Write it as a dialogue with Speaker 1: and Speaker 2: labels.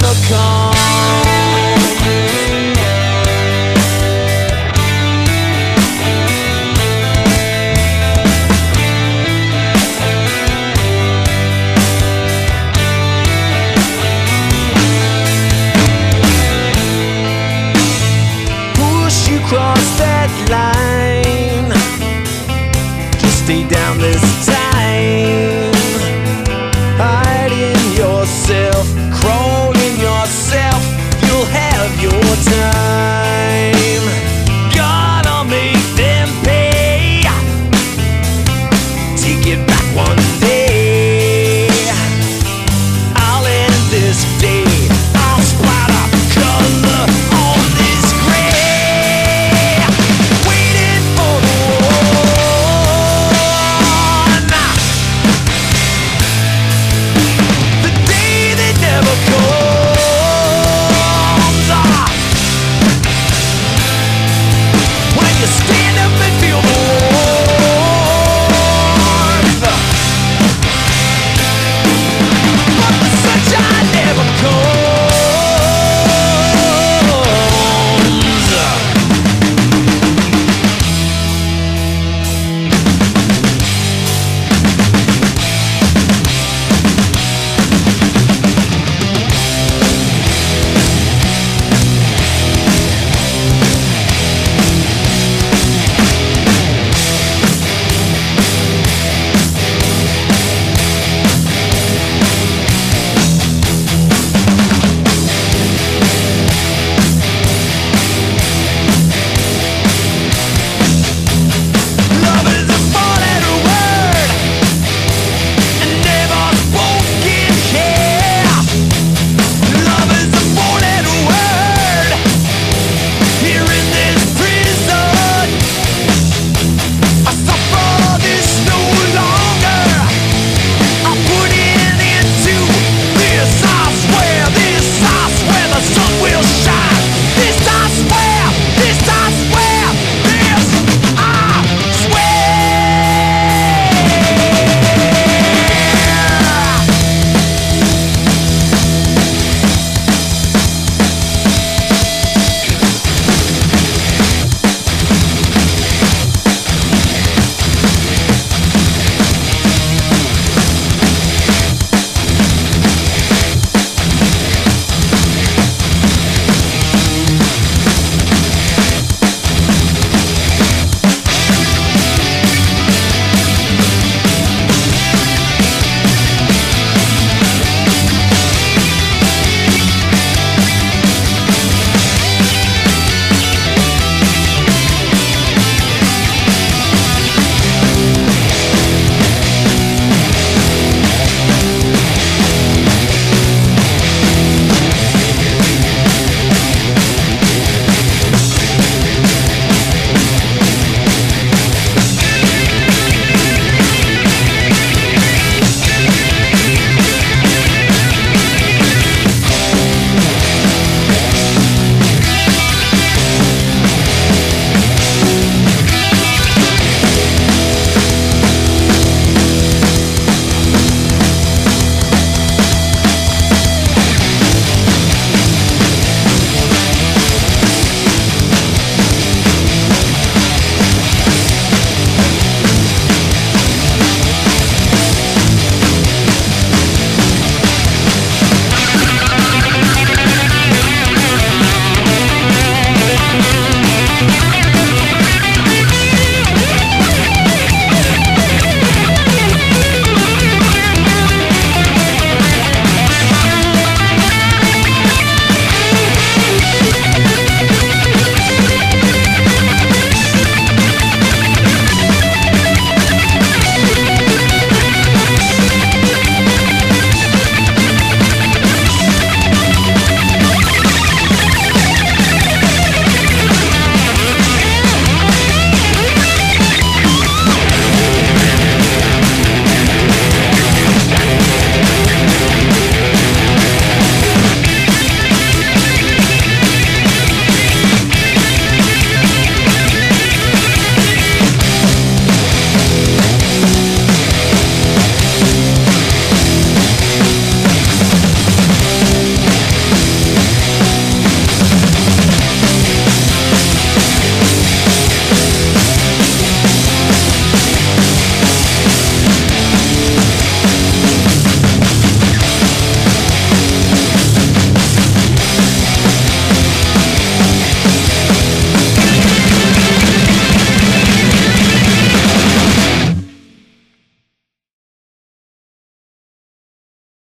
Speaker 1: never come.